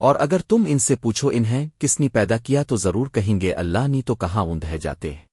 اور اگر تم ان سے پوچھو انہیں کس نے پیدا کیا تو ضرور کہیں گے اللہ، نہیں تو کہاں اندھ جاتے ہیں؟